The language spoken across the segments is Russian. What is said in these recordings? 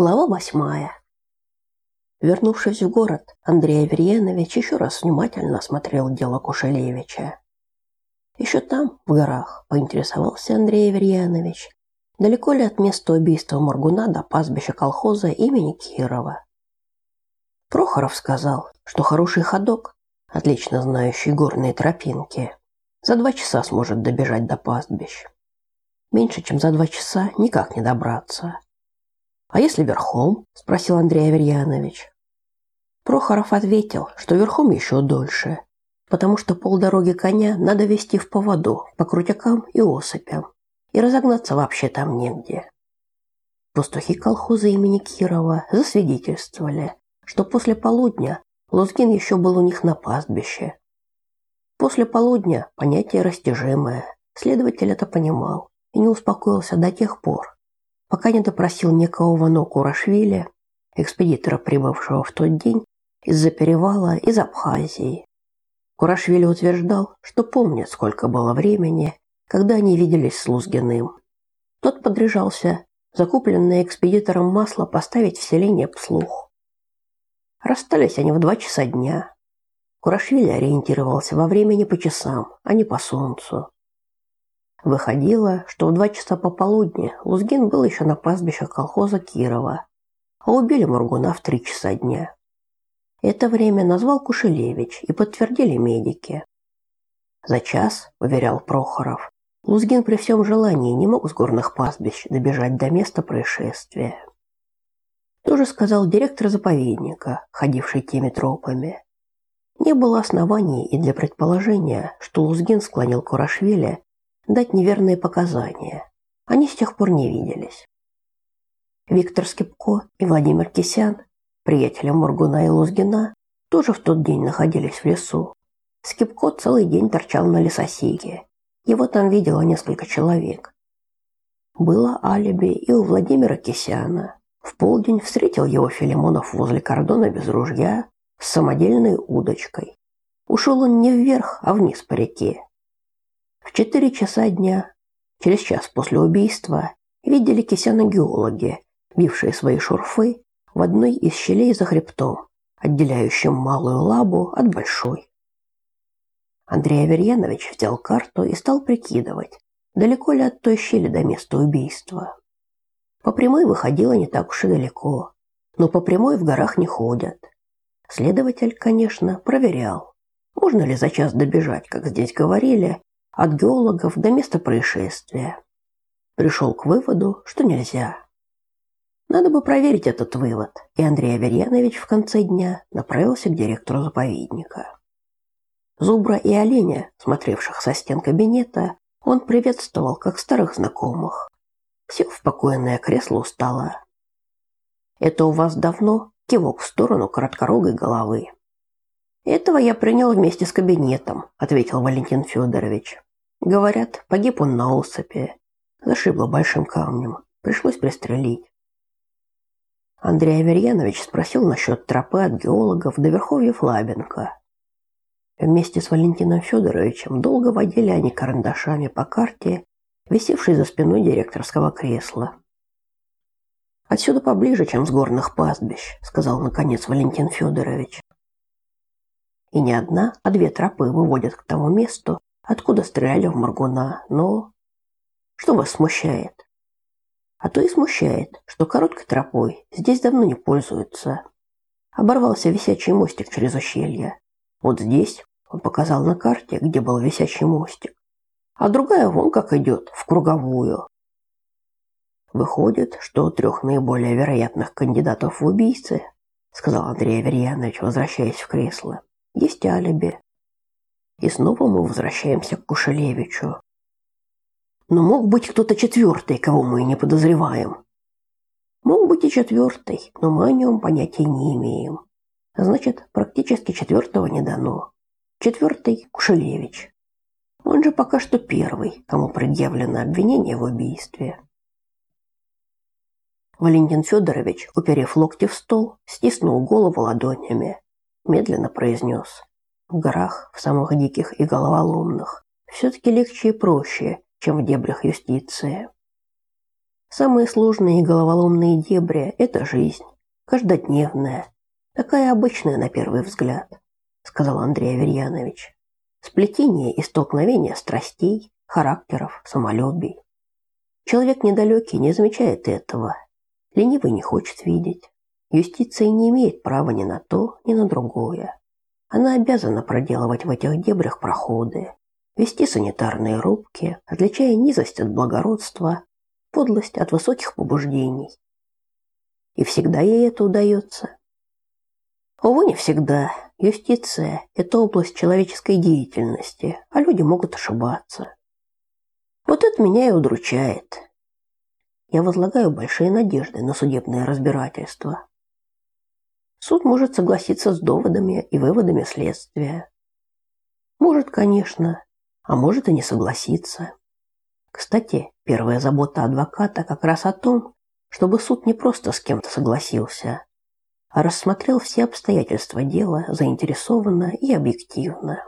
Глава восьмая. Вернувшись в город, Андрей Аверьянович еще раз внимательно осмотрел дело Кушелевича. Еще там, в горах, поинтересовался Андрей Аверьянович, далеко ли от места убийства Моргуна до пастбища колхоза имени Кирова. Прохоров сказал, что хороший ходок, отлично знающий горные тропинки, за два часа сможет добежать до пастбищ. Меньше, чем за два часа никак не добраться. А если верхом? спросил Андрей Аверьянович. Прохоров ответил, что верхом еще дольше, потому что полдороги коня надо вести в поводу по крутякам и осыпям, и разогнаться вообще там негде. Пастухи колхоза имени Кирова засвидетельствовали, что после полудня Лузгин еще был у них на пастбище. После полудня понятие растяжимое, следователь это понимал и не успокоился до тех пор, пока не допросил некого Вано Курашвили, экспедитора, прибывшего в тот день из-за перевала из Абхазии. Курашвили утверждал, что помнит, сколько было времени, когда они виделись с Лузгиным. Тот подряжался закупленное экспедитором масло поставить в селение Пслух. Расстались они в два часа дня. Курашвили ориентировался во времени по часам, а не по солнцу. Выходило, что в два часа пополудни Лузгин был еще на пастбищах колхоза Кирова, а убили Мургуна в три часа дня. Это время назвал Кушелевич и подтвердили медики. За час, уверял Прохоров, Лузгин при всем желании не мог с горных пастбищ добежать до места происшествия. Тоже сказал директор заповедника, ходивший теми тропами. Не было оснований и для предположения, что Лузгин склонил Курашвили дать неверные показания. Они с тех пор не виделись. Виктор Скипко и Владимир Кисян, приятели Моргуна и Лузгина, тоже в тот день находились в лесу. Скипко целый день торчал на лесосеке. Его там видело несколько человек. Было алиби и у Владимира Кисяна. В полдень встретил его Филимонов возле кордона без ружья с самодельной удочкой. Ушел он не вверх, а вниз по реке. В четыре часа дня, через час после убийства, видели кисяно-геологи, бившие свои шурфы в одной из щелей за хребтом, отделяющим малую лабу от большой. Андрей Аверьянович взял карту и стал прикидывать, далеко ли от той щели до места убийства. По прямой выходило не так уж и далеко, но по прямой в горах не ходят. Следователь, конечно, проверял, можно ли за час добежать, как здесь говорили, от геологов до места происшествия. Пришел к выводу, что нельзя. Надо бы проверить этот вывод, и Андрей Аверьянович в конце дня направился к директору заповедника. Зубра и оленя, смотревших со стен кабинета, он приветствовал как старых знакомых. Сел в покойное кресло у стола. «Это у вас давно?» – кивок в сторону короткорогой головы. Этого я принял вместе с кабинетом, ответил Валентин Федорович. Говорят, погиб он на осыпи. Зашибло большим камнем. Пришлось пристрелить. Андрей Аверьянович спросил насчет тропы от геологов до верховьев Лабенко. Вместе с Валентином Федоровичем долго водили они карандашами по карте, висевшей за спиной директорского кресла. Отсюда поближе, чем с горных пастбищ, сказал наконец Валентин Федорович. И не одна, а две тропы выводят к тому месту, откуда стреляли в Маргуна. Но что вас смущает? А то и смущает, что короткой тропой здесь давно не пользуются. Оборвался висячий мостик через ущелье. Вот здесь он показал на карте, где был висячий мостик. А другая вон как идет, в круговую. Выходит, что трех наиболее вероятных кандидатов в убийцы, сказал Андрей Аверьянович, возвращаясь в кресло, есть алиби. И снова мы возвращаемся к Кушелевичу. Но мог быть кто-то четвертый, кого мы не подозреваем. Мог быть и четвертый, но мы о нем понятия не имеем. Значит, практически четвертого не дано. Четвертый – Кушелевич. Он же пока что первый, кому предъявлено обвинение в убийстве. Валентин Федорович, уперев локти в стол, стиснул голову ладонями медленно произнес. В горах, в самых диких и головоломных, все-таки легче и проще, чем в дебрях юстиции. Самые сложные и головоломные дебри – это жизнь, каждодневная, такая обычная на первый взгляд, сказал Андрей Аверьянович. Сплетение и столкновение страстей, характеров, самолюбий. Человек недалекий не замечает этого. Ленивый не хочет видеть. Юстиция не имеет права ни на то, ни на другое. Она обязана проделывать в этих дебрях проходы, вести санитарные рубки, отличая низость от благородства, подлость от высоких побуждений. И всегда ей это удается. Увы, не всегда. Юстиция – это область человеческой деятельности, а люди могут ошибаться. Вот это меня и удручает. Я возлагаю большие надежды на судебное разбирательство. Суд может согласиться с доводами и выводами следствия. Может, конечно, а может и не согласиться. Кстати, первая забота адвоката как раз о том, чтобы суд не просто с кем-то согласился, а рассмотрел все обстоятельства дела заинтересованно и объективно.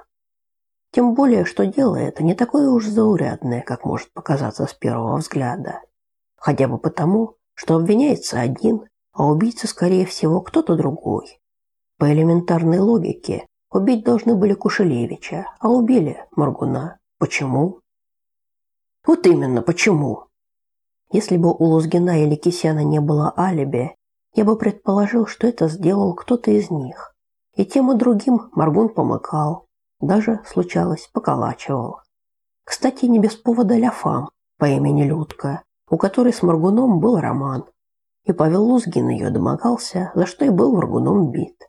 Тем более, что дело это не такое уж заурядное, как может показаться с первого взгляда. Хотя бы потому, что обвиняется один, а убийца, скорее всего, кто-то другой. По элементарной логике, убить должны были Кушелевича, а убили Моргуна. Почему? Вот именно, почему? Если бы у Лузгина или Кисяна не было алиби, я бы предположил, что это сделал кто-то из них. И тем и другим Маргун помыкал, даже, случалось, поколачивал. Кстати, не без повода Ляфам по имени Людка, у которой с Маргуном был роман. И Павел Лузгин ее домогался, за что и был Маргуном бит.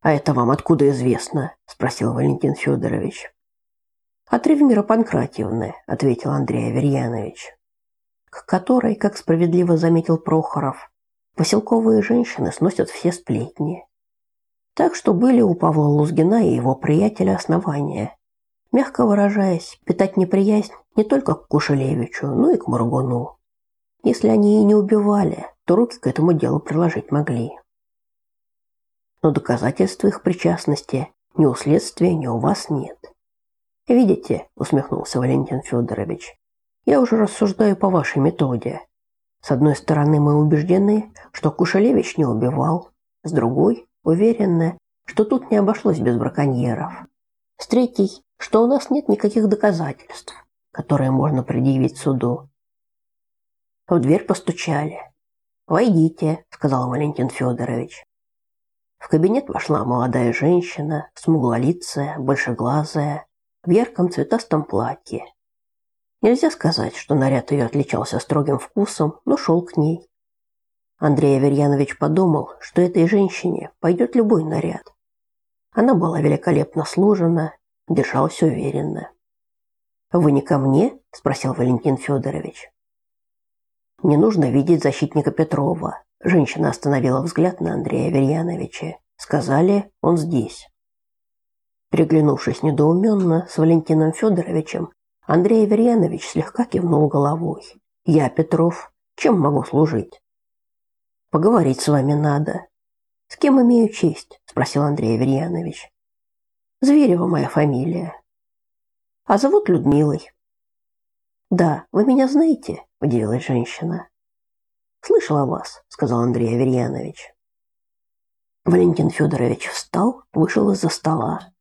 «А это вам откуда известно?» – спросил Валентин Федорович. «От Ревмира Панкратьевны», – ответил Андрей Аверьянович, к которой, как справедливо заметил Прохоров, поселковые женщины сносят все сплетни. Так что были у Павла Лузгина и его приятеля основания, мягко выражаясь, питать неприязнь не только к Кушелевичу, но и к Моргуну. Если они и не убивали, то руки к этому делу приложить могли. Но доказательств их причастности ни у следствия, ни у вас нет. Видите, усмехнулся Валентин Федорович. Я уже рассуждаю по вашей методе. С одной стороны, мы убеждены, что Кушелевич не убивал, с другой уверены, что тут не обошлось без браконьеров. С третьей, что у нас нет никаких доказательств, которые можно предъявить суду. В дверь постучали. "Войдите", сказал Валентин Федорович. В кабинет вошла молодая женщина, смуглолицая, большеглазая, в ярком цветастом платье. Нельзя сказать, что наряд ее отличался строгим вкусом, но шел к ней. Андрей Аверьянович подумал, что этой женщине пойдет любой наряд. Она была великолепно сложена, держалась уверенно. «Вы не ко мне?» – спросил Валентин Федорович. «Не нужно видеть защитника Петрова», – женщина остановила взгляд на Андрея Аверьяновича. «Сказали, он здесь». Приглянувшись недоуменно с Валентином Федоровичем, Андрей Аверьянович слегка кивнул головой. «Я Петров. Чем могу служить?» Поговорить с вами надо. С кем имею честь? спросил Андрей Аверьянович. Зверева моя фамилия. А зовут Людмилой. Да, вы меня знаете, удивилась женщина. Слышал о вас, сказал Андрей Аверьянович. Валентин Федорович встал, вышел из-за стола.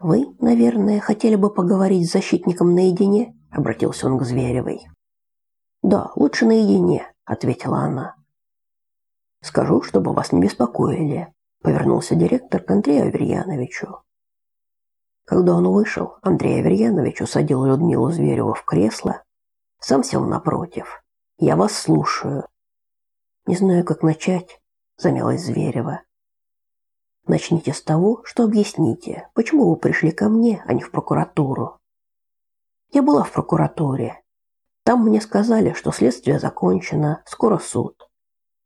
Вы, наверное, хотели бы поговорить с защитником наедине, обратился он к Зверевой. Да, лучше наедине, ответила она. Скажу, чтобы вас не беспокоили, повернулся директор к Андрею Аверьяновичу. Когда он вышел, Андрей Аверьянович усадил Людмилу Звереву в кресло, сам сел напротив. Я вас слушаю. Не знаю, как начать, замялась Зверева. Начните с того, что объясните, почему вы пришли ко мне, а не в прокуратуру. Я была в прокуратуре. Там мне сказали, что следствие закончено, скоро суд.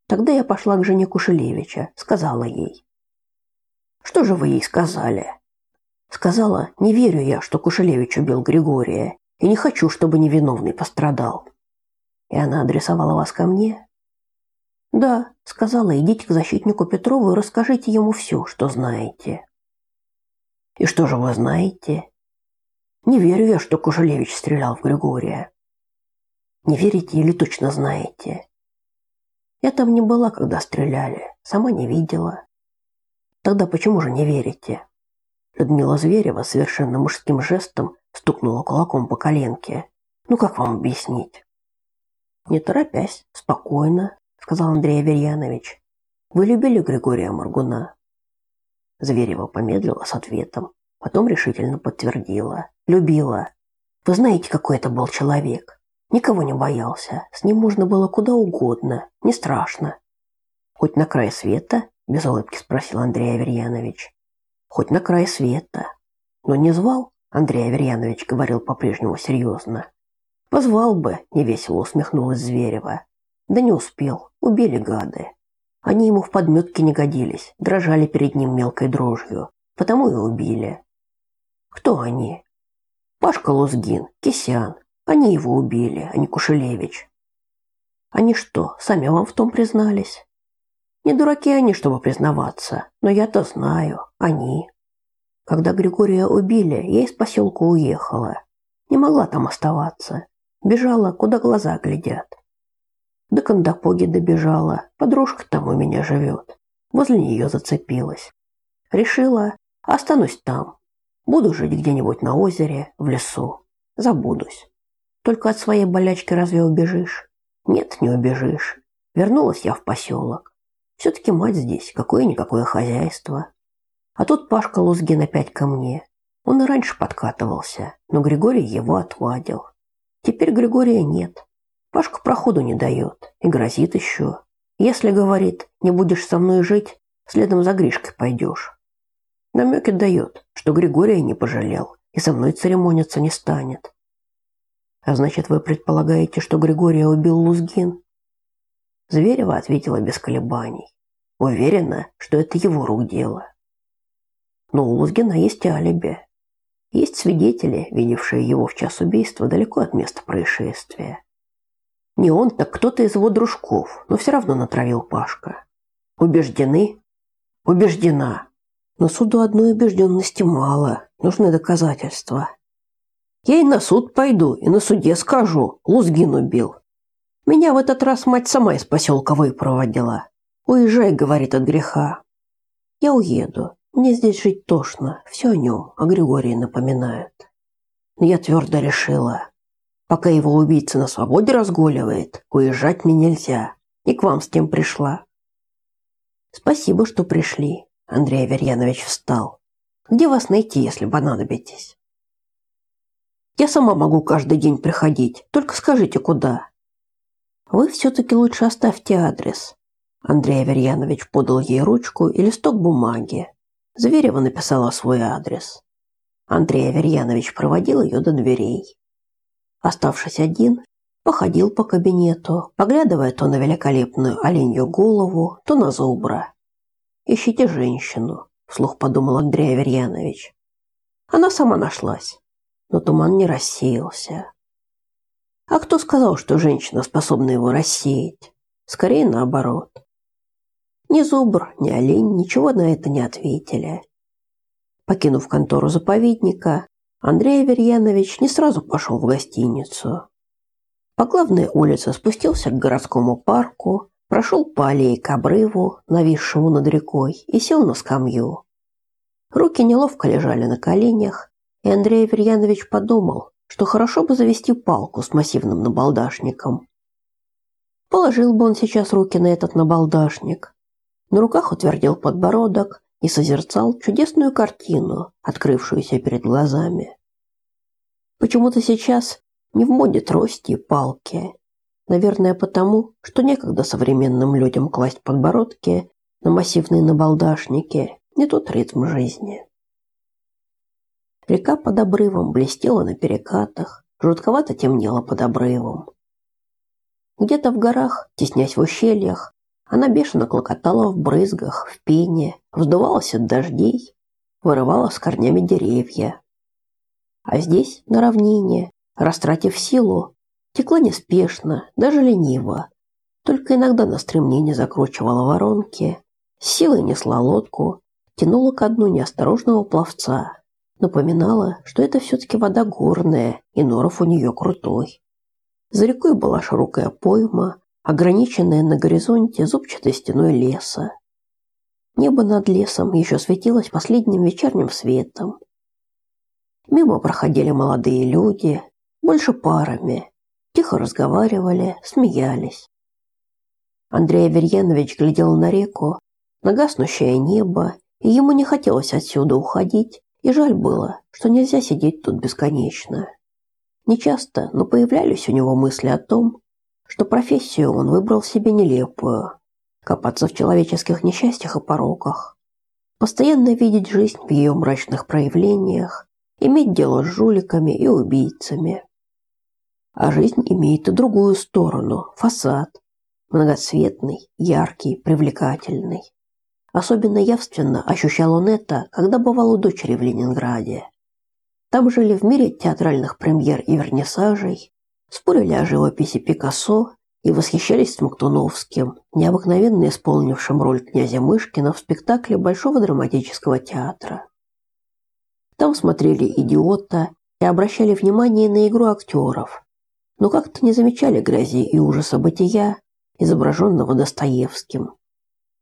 Тогда я пошла к жене Кушелевича, сказала ей. Что же вы ей сказали? Сказала, не верю я, что Кушелевич убил Григория, и не хочу, чтобы невиновный пострадал. И она адресовала вас ко мне? Да, сказала, идите к защитнику Петрову и расскажите ему все, что знаете. И что же вы знаете? Не верю я, что Кушелевич стрелял в Григория. Не верите или точно знаете? Я там не была, когда стреляли, сама не видела. Тогда почему же не верите? Людмила Зверева совершенно мужским жестом стукнула кулаком по коленке. Ну как вам объяснить? Не торопясь, спокойно, сказал Андрей Аверьянович. Вы любили Григория Маргуна? Зверева помедлила с ответом, потом решительно подтвердила. Любила. Вы знаете, какой это был человек? Никого не боялся. С ним можно было куда угодно. Не страшно. Хоть на край света? Без улыбки спросил Андрей Аверьянович. Хоть на край света. Но не звал? Андрей Аверьянович говорил по-прежнему серьезно. Позвал бы, невесело усмехнулась Зверева. Да не успел. Убили гады. Они ему в подметке не годились, дрожали перед ним мелкой дрожью. Потому и убили. Кто они? Пашка Лузгин, Кисян, они его убили, а не Кушелевич. Они что, сами вам в том признались? Не дураки они, чтобы признаваться, но я-то знаю, они. Когда Григория убили, я из поселка уехала. Не могла там оставаться. Бежала, куда глаза глядят. До Кандапоги добежала, подружка там у меня живет. Возле нее зацепилась. Решила, останусь там. Буду жить где-нибудь на озере, в лесу. Забудусь. Только от своей болячки разве убежишь? Нет, не убежишь. Вернулась я в поселок. Все-таки мать здесь, какое-никакое хозяйство. А тут Пашка Лузгин опять ко мне. Он и раньше подкатывался, но Григорий его отвадил. Теперь Григория нет. Пашка проходу не дает и грозит еще. Если, говорит, не будешь со мной жить, следом за Гришкой пойдешь. Намеки дает, что Григория не пожалел и со мной церемониться не станет. А значит, вы предполагаете, что Григория убил Лузгин? Зверева ответила без колебаний. Уверена, что это его рук дело. Но у Лузгина есть алиби. Есть свидетели, видевшие его в час убийства далеко от места происшествия. Не он, так кто-то из его дружков, но все равно натравил Пашка. Убеждены? Убеждена. Но суду одной убежденности мало, нужны доказательства. Я и на суд пойду, и на суде скажу, Лузгин убил. Меня в этот раз мать сама из поселка выпроводила. Уезжай, говорит, от греха. Я уеду. Мне здесь жить тошно. Все о нем, о Григории напоминает. Но я твердо решила. Пока его убийца на свободе разгуливает, уезжать мне нельзя. И к вам с тем пришла. Спасибо, что пришли. Андрей Аверьянович встал. Где вас найти, если понадобитесь? Я сама могу каждый день приходить, только скажите, куда. Вы все-таки лучше оставьте адрес. Андрей Аверьянович подал ей ручку и листок бумаги. Зверева написала свой адрес. Андрей Аверьянович проводил ее до дверей. Оставшись один, походил по кабинету, поглядывая то на великолепную оленью голову, то на зубра. «Ищите женщину», – вслух подумал Андрей Аверьянович. Она сама нашлась но туман не рассеялся. А кто сказал, что женщина способна его рассеять? Скорее наоборот. Ни зубр, ни олень ничего на это не ответили. Покинув контору заповедника, Андрей Аверьянович не сразу пошел в гостиницу. По главной улице спустился к городскому парку, прошел по аллее к обрыву, нависшему над рекой, и сел на скамью. Руки неловко лежали на коленях, и Андрей Аверьянович подумал, что хорошо бы завести палку с массивным набалдашником. Положил бы он сейчас руки на этот набалдашник. На руках утвердил подбородок и созерцал чудесную картину, открывшуюся перед глазами. Почему-то сейчас не в моде трости и палки. Наверное, потому, что некогда современным людям класть подбородки на массивные набалдашники не тот ритм жизни. Река под обрывом блестела на перекатах, жутковато темнела под обрывом. Где-то в горах, теснясь в ущельях, она бешено клокотала в брызгах, в пене, вздувалась от дождей, вырывала с корнями деревья. А здесь, на равнине, растратив силу, текла неспешно, даже лениво, только иногда на стремнение закручивала воронки, силой несла лодку, тянула ко дну неосторожного пловца, напоминала, что это все-таки вода горная, и норов у нее крутой. За рекой была широкая пойма, ограниченная на горизонте зубчатой стеной леса. Небо над лесом еще светилось последним вечерним светом. Мимо проходили молодые люди, больше парами, тихо разговаривали, смеялись. Андрей Аверьянович глядел на реку, на гаснущее небо, и ему не хотелось отсюда уходить, и жаль было, что нельзя сидеть тут бесконечно. Нечасто, но появлялись у него мысли о том, что профессию он выбрал себе нелепую – копаться в человеческих несчастьях и пороках, постоянно видеть жизнь в ее мрачных проявлениях, иметь дело с жуликами и убийцами. А жизнь имеет и другую сторону – фасад, многоцветный, яркий, привлекательный. Особенно явственно ощущал он это, когда бывал у дочери в Ленинграде. Там жили в мире театральных премьер и вернисажей, спорили о живописи Пикассо и восхищались Смоктуновским, необыкновенно исполнившим роль князя Мышкина в спектакле Большого драматического театра. Там смотрели «Идиота» и обращали внимание на игру актеров, но как-то не замечали грязи и ужаса бытия, изображенного Достоевским.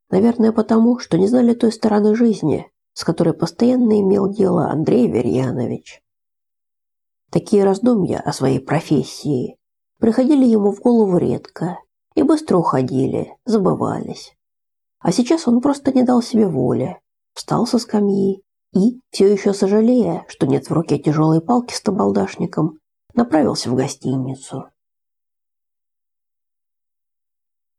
Наверное, потому, что не знали той стороны жизни, с которой постоянно имел дело Андрей Верьянович. Такие раздумья о своей профессии приходили ему в голову редко и быстро уходили, забывались. А сейчас он просто не дал себе воли, встал со скамьи и, все еще сожалея, что нет в руке тяжелой палки с табалдашником, направился в гостиницу.